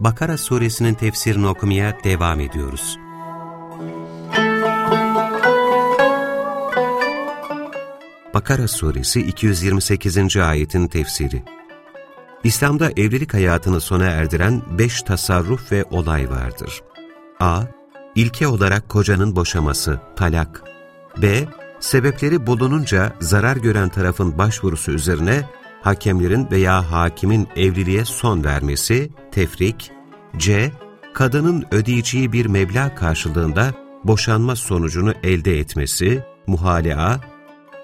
Bakara suresinin tefsirini okumaya devam ediyoruz. Bakara suresi 228. ayetin tefsiri İslam'da evlilik hayatını sona erdiren beş tasarruf ve olay vardır. A. İlke olarak kocanın boşaması, talak. B. Sebepleri bulununca zarar gören tarafın başvurusu üzerine hakemlerin veya hakimin evliliğe son vermesi, tefrik, c. Kadının ödeyeceği bir meblağ karşılığında boşanma sonucunu elde etmesi, muhalea,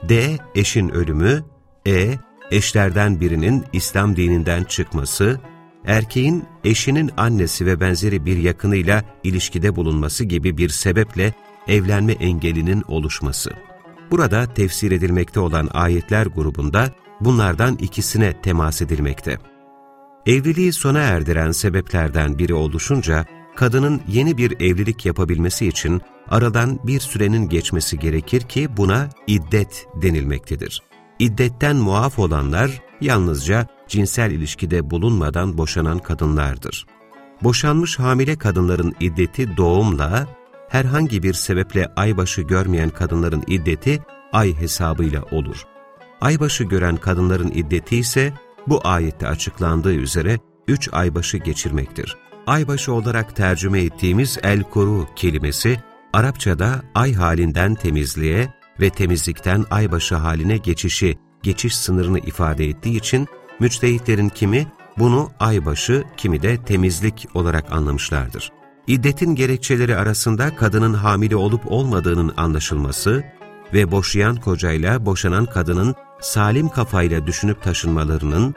d. Eşin ölümü, e. Eşlerden birinin İslam dininden çıkması, erkeğin eşinin annesi ve benzeri bir yakınıyla ilişkide bulunması gibi bir sebeple evlenme engelinin oluşması. Burada tefsir edilmekte olan ayetler grubunda bunlardan ikisine temas edilmekte. Evliliği sona erdiren sebeplerden biri oluşunca, kadının yeni bir evlilik yapabilmesi için aradan bir sürenin geçmesi gerekir ki buna iddet denilmektedir. İddetten muaf olanlar yalnızca cinsel ilişkide bulunmadan boşanan kadınlardır. Boşanmış hamile kadınların iddeti doğumla, herhangi bir sebeple aybaşı görmeyen kadınların iddeti ay hesabıyla olur. Aybaşı gören kadınların iddeti ise bu ayette açıklandığı üzere üç aybaşı geçirmektir. Aybaşı olarak tercüme ettiğimiz el-kuru kelimesi, Arapçada ay halinden temizliğe ve temizlikten aybaşı haline geçişi, geçiş sınırını ifade ettiği için müçtehitlerin kimi bunu aybaşı, kimi de temizlik olarak anlamışlardır. İddetin gerekçeleri arasında kadının hamile olup olmadığının anlaşılması ve boşayan kocayla boşanan kadının salim kafayla düşünüp taşınmalarının,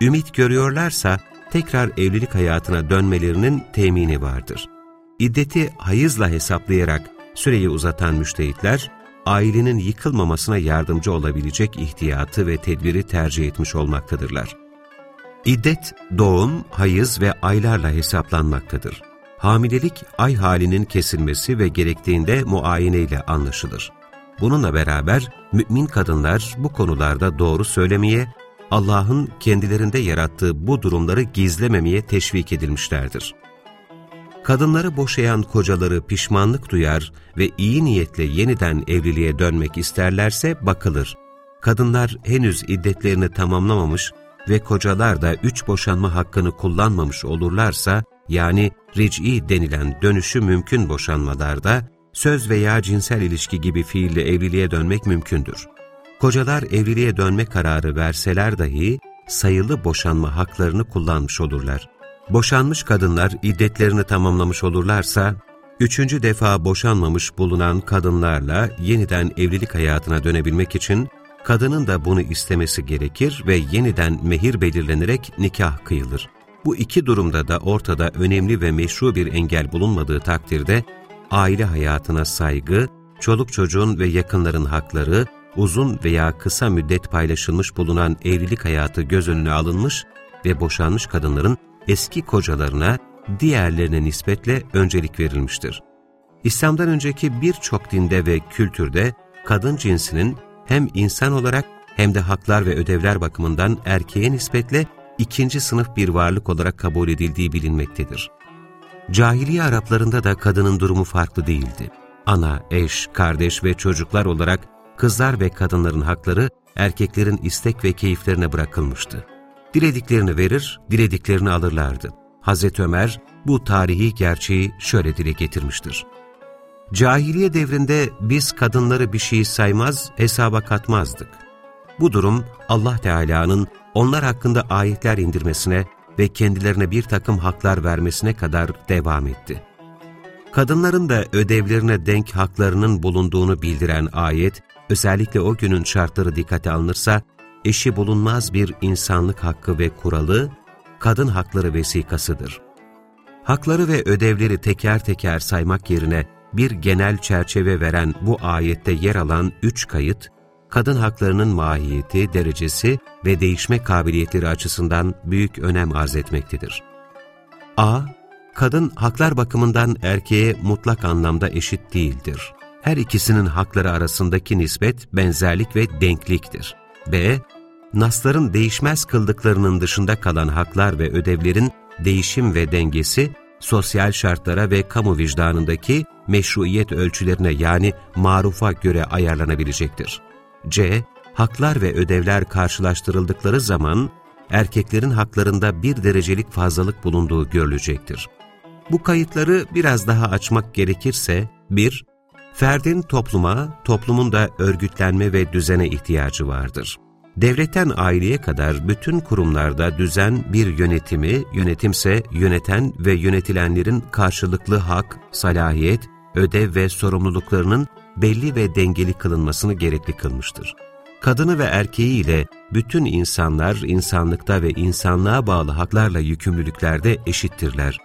ümit görüyorlarsa tekrar evlilik hayatına dönmelerinin temini vardır. İddeti hayızla hesaplayarak süreyi uzatan müştehitler, ailenin yıkılmamasına yardımcı olabilecek ihtiyatı ve tedbiri tercih etmiş olmaktadırlar. İddet, doğum, hayız ve aylarla hesaplanmaktadır. Hamilelik, ay halinin kesilmesi ve gerektiğinde muayene ile anlaşılır. Bununla beraber mümin kadınlar bu konularda doğru söylemeye, Allah'ın kendilerinde yarattığı bu durumları gizlememeye teşvik edilmişlerdir. Kadınları boşayan kocaları pişmanlık duyar ve iyi niyetle yeniden evliliğe dönmek isterlerse bakılır. Kadınlar henüz iddetlerini tamamlamamış ve kocalar da üç boşanma hakkını kullanmamış olurlarsa, yani ric'i denilen dönüşü mümkün boşanmalarda, söz veya cinsel ilişki gibi fiille evliliğe dönmek mümkündür. Kocalar evliliğe dönme kararı verseler dahi sayılı boşanma haklarını kullanmış olurlar. Boşanmış kadınlar iddetlerini tamamlamış olurlarsa, üçüncü defa boşanmamış bulunan kadınlarla yeniden evlilik hayatına dönebilmek için kadının da bunu istemesi gerekir ve yeniden mehir belirlenerek nikah kıyılır. Bu iki durumda da ortada önemli ve meşru bir engel bulunmadığı takdirde aile hayatına saygı, çoluk çocuğun ve yakınların hakları, uzun veya kısa müddet paylaşılmış bulunan evlilik hayatı göz önüne alınmış ve boşanmış kadınların eski kocalarına diğerlerine nispetle öncelik verilmiştir. İslam'dan önceki birçok dinde ve kültürde kadın cinsinin hem insan olarak hem de haklar ve ödevler bakımından erkeğe nispetle ikinci sınıf bir varlık olarak kabul edildiği bilinmektedir. Cahiliye Araplarında da kadının durumu farklı değildi. Ana, eş, kardeş ve çocuklar olarak kızlar ve kadınların hakları erkeklerin istek ve keyiflerine bırakılmıştı. Dilediklerini verir, dilediklerini alırlardı. Hazreti Ömer bu tarihi gerçeği şöyle dile getirmiştir. Cahiliye devrinde biz kadınları bir şey saymaz, hesaba katmazdık. Bu durum Allah Teala'nın onlar hakkında ayetler indirmesine ve kendilerine bir takım haklar vermesine kadar devam etti. Kadınların da ödevlerine denk haklarının bulunduğunu bildiren ayet, özellikle o günün şartları dikkate alınırsa, eşi bulunmaz bir insanlık hakkı ve kuralı, kadın hakları vesikasıdır. Hakları ve ödevleri teker teker saymak yerine bir genel çerçeve veren bu ayette yer alan üç kayıt, kadın haklarının mahiyeti, derecesi ve değişme kabiliyetleri açısından büyük önem arz etmektedir. A. Kadın haklar bakımından erkeğe mutlak anlamda eşit değildir. Her ikisinin hakları arasındaki nispet benzerlik ve denkliktir. B. Nasların değişmez kıldıklarının dışında kalan haklar ve ödevlerin değişim ve dengesi, sosyal şartlara ve kamu vicdanındaki meşruiyet ölçülerine yani marufa göre ayarlanabilecektir. C. Haklar ve ödevler karşılaştırıldıkları zaman erkeklerin haklarında bir derecelik fazlalık bulunduğu görülecektir. Bu kayıtları biraz daha açmak gerekirse, 1. Ferdin topluma, toplumun da örgütlenme ve düzene ihtiyacı vardır. Devletten aileye kadar bütün kurumlarda düzen bir yönetimi, yönetimse yöneten ve yönetilenlerin karşılıklı hak, salahiyet, ödev ve sorumluluklarının belli ve dengeli kılınmasını gerekli kılmıştır. Kadını ve erkeği ile bütün insanlar insanlıkta ve insanlığa bağlı haklarla yükümlülüklerde eşittirler.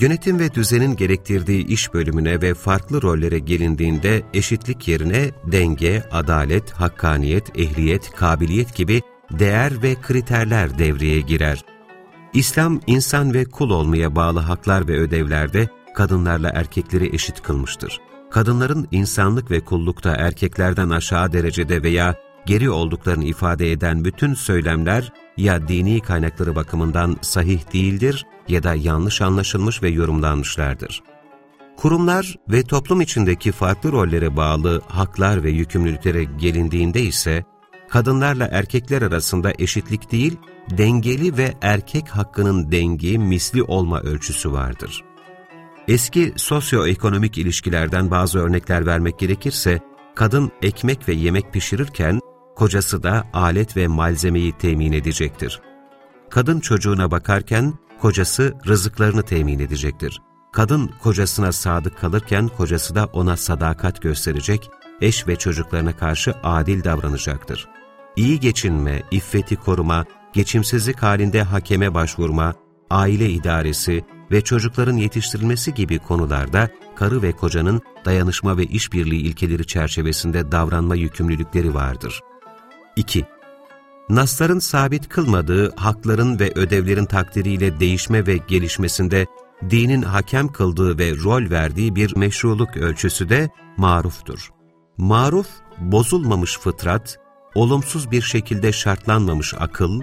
Yönetim ve düzenin gerektirdiği iş bölümüne ve farklı rollere gelindiğinde eşitlik yerine denge, adalet, hakkaniyet, ehliyet, kabiliyet gibi değer ve kriterler devreye girer. İslam, insan ve kul olmaya bağlı haklar ve ödevlerde kadınlarla erkekleri eşit kılmıştır. Kadınların insanlık ve kullukta erkeklerden aşağı derecede veya geri olduklarını ifade eden bütün söylemler ya dini kaynakları bakımından sahih değildir ya da yanlış anlaşılmış ve yorumlanmışlardır. Kurumlar ve toplum içindeki farklı rollere bağlı haklar ve yükümlülüklere gelindiğinde ise, kadınlarla erkekler arasında eşitlik değil, dengeli ve erkek hakkının dengi, misli olma ölçüsü vardır. Eski sosyoekonomik ilişkilerden bazı örnekler vermek gerekirse, kadın ekmek ve yemek pişirirken, kocası da alet ve malzemeyi temin edecektir. Kadın çocuğuna bakarken, kocası rızıklarını temin edecektir. Kadın kocasına sadık kalırken kocası da ona sadakat gösterecek, eş ve çocuklarına karşı adil davranacaktır. İyi geçinme, iffeti koruma, geçimsizlik halinde hakeme başvurma, aile idaresi ve çocukların yetiştirilmesi gibi konularda karı ve kocanın dayanışma ve işbirliği ilkeleri çerçevesinde davranma yükümlülükleri vardır. 2. Nasların sabit kılmadığı hakların ve ödevlerin takdiriyle değişme ve gelişmesinde dinin hakem kıldığı ve rol verdiği bir meşruluk ölçüsü de maruftur. Maruf, bozulmamış fıtrat, olumsuz bir şekilde şartlanmamış akıl,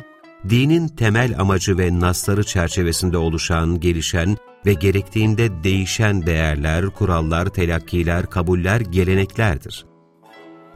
dinin temel amacı ve nasları çerçevesinde oluşan, gelişen ve gerektiğinde değişen değerler, kurallar, telakkiler, kabuller, geleneklerdir.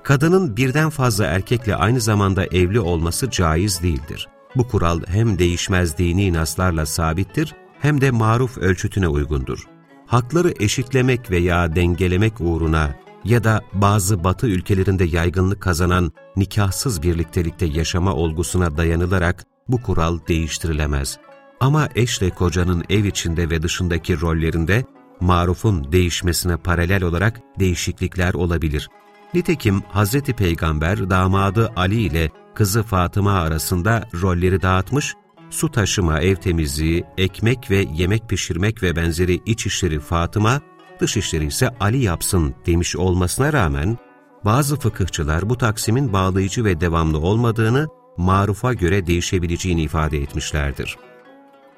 Kadının birden fazla erkekle aynı zamanda evli olması caiz değildir. Bu kural hem değişmez dini naslarla sabittir hem de maruf ölçütüne uygundur. Hakları eşitlemek veya dengelemek uğruna ya da bazı batı ülkelerinde yaygınlık kazanan nikahsız birliktelikte yaşama olgusuna dayanılarak bu kural değiştirilemez. Ama eşle kocanın ev içinde ve dışındaki rollerinde marufun değişmesine paralel olarak değişiklikler olabilir. Nitekim Hz. Peygamber damadı Ali ile kızı Fatıma arasında rolleri dağıtmış, su taşıma, ev temizliği, ekmek ve yemek pişirmek ve benzeri iç işleri Fatıma, dış işleri ise Ali yapsın demiş olmasına rağmen, bazı fıkıhçılar bu taksimin bağlayıcı ve devamlı olmadığını, marufa göre değişebileceğini ifade etmişlerdir.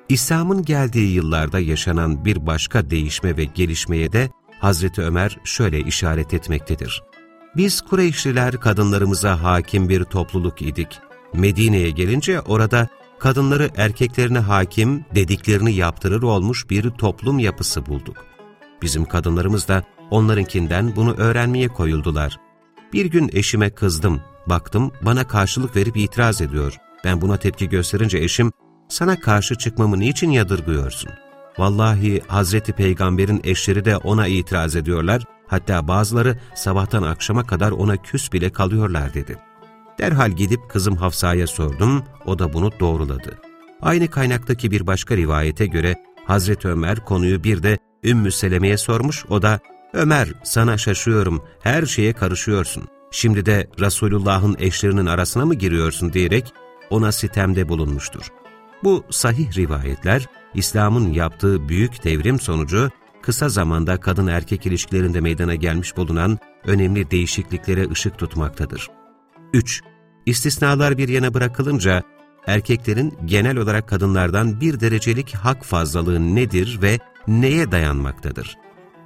İslam'ın geldiği yıllarda yaşanan bir başka değişme ve gelişmeye de Hazreti Ömer şöyle işaret etmektedir. Biz Kureyşliler kadınlarımıza hakim bir topluluk idik. Medine'ye gelince orada kadınları erkeklerine hakim, dediklerini yaptırır olmuş bir toplum yapısı bulduk. Bizim kadınlarımız da onlarınkinden bunu öğrenmeye koyuldular. Bir gün eşime kızdım, baktım bana karşılık verip itiraz ediyor. Ben buna tepki gösterince eşim, sana karşı çıkmamı niçin yadırgıyorsun? Vallahi Hazreti Peygamber'in eşleri de ona itiraz ediyorlar, hatta bazıları sabahtan akşama kadar ona küs bile kalıyorlar dedi. Derhal gidip kızım Hafsa'ya sordum, o da bunu doğruladı. Aynı kaynaktaki bir başka rivayete göre Hazreti Ömer konuyu bir de Ümmü Seleme'ye sormuş, o da Ömer sana şaşıyorum, her şeye karışıyorsun. Şimdi de Resulullah'ın eşlerinin arasına mı giriyorsun diyerek ona sitemde bulunmuştur. Bu sahih rivayetler İslam'ın yaptığı büyük devrim sonucu kısa zamanda kadın-erkek ilişkilerinde meydana gelmiş bulunan önemli değişikliklere ışık tutmaktadır. 3. İstisnalar bir yana bırakılınca, erkeklerin genel olarak kadınlardan bir derecelik hak fazlalığı nedir ve neye dayanmaktadır?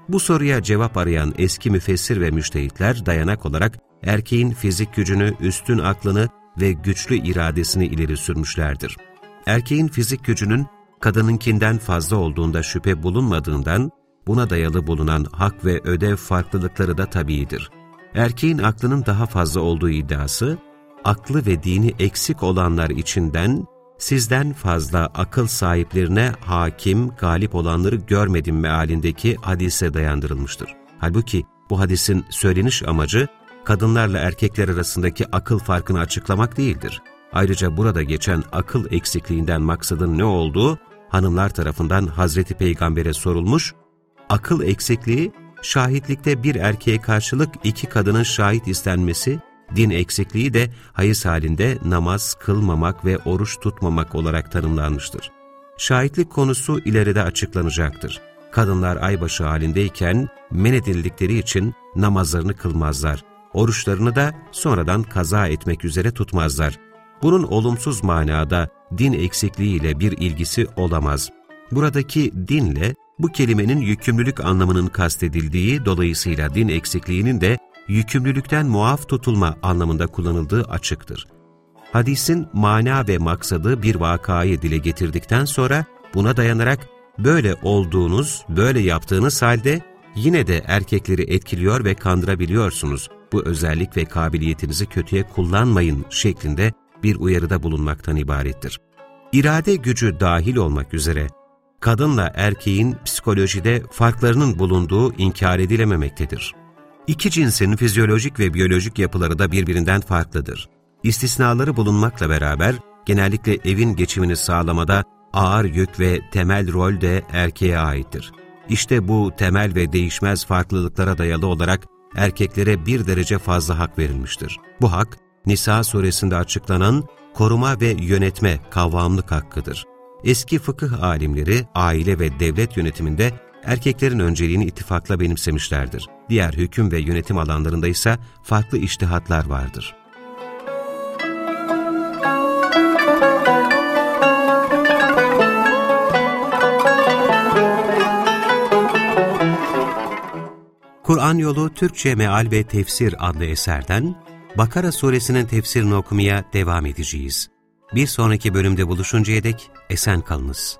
Bu soruya cevap arayan eski müfessir ve müştehitler dayanak olarak erkeğin fizik gücünü, üstün aklını ve güçlü iradesini ileri sürmüşlerdir. Erkeğin fizik gücünün kadınınkinden fazla olduğunda şüphe bulunmadığından, buna dayalı bulunan hak ve ödev farklılıkları da tabiidir. Erkeğin aklının daha fazla olduğu iddiası, aklı ve dini eksik olanlar içinden sizden fazla akıl sahiplerine hakim, galip olanları görmedim mealindeki hadise dayandırılmıştır. Halbuki bu hadisin söyleniş amacı, kadınlarla erkekler arasındaki akıl farkını açıklamak değildir. Ayrıca burada geçen akıl eksikliğinden maksadın ne olduğu, hanımlar tarafından Hazreti Peygamber'e sorulmuş, akıl eksikliği, şahitlikte bir erkeğe karşılık iki kadının şahit istenmesi Din eksikliği de hayız halinde namaz kılmamak ve oruç tutmamak olarak tanımlanmıştır. Şahitlik konusu ileride açıklanacaktır. Kadınlar aybaşı halindeyken men edildikleri için namazlarını kılmazlar. Oruçlarını da sonradan kaza etmek üzere tutmazlar. Bunun olumsuz manada din eksikliğiyle bir ilgisi olamaz. Buradaki dinle bu kelimenin yükümlülük anlamının kastedildiği dolayısıyla din eksikliğinin de yükümlülükten muaf tutulma anlamında kullanıldığı açıktır. Hadisin mana ve maksadı bir vakayı dile getirdikten sonra buna dayanarak böyle olduğunuz, böyle yaptığınız halde yine de erkekleri etkiliyor ve kandırabiliyorsunuz. Bu özellik ve kabiliyetinizi kötüye kullanmayın şeklinde bir uyarıda bulunmaktan ibarettir. İrade gücü dahil olmak üzere kadınla erkeğin psikolojide farklarının bulunduğu inkar edilememektedir. İki cinsin fizyolojik ve biyolojik yapıları da birbirinden farklıdır. İstisnaları bulunmakla beraber genellikle evin geçimini sağlamada ağır yük ve temel rol de erkeğe aittir. İşte bu temel ve değişmez farklılıklara dayalı olarak erkeklere bir derece fazla hak verilmiştir. Bu hak, Nisa suresinde açıklanan koruma ve yönetme kavramlık hakkıdır. Eski fıkıh alimleri aile ve devlet yönetiminde erkeklerin önceliğini ittifakla benimsemişlerdir. Diğer hüküm ve yönetim alanlarında ise farklı iştihatlar vardır. Kur'an Yolu Türkçe Meal ve Tefsir adlı eserden Bakara suresinin tefsirini okumaya devam edeceğiz. Bir sonraki bölümde buluşuncaya dek esen kalınız.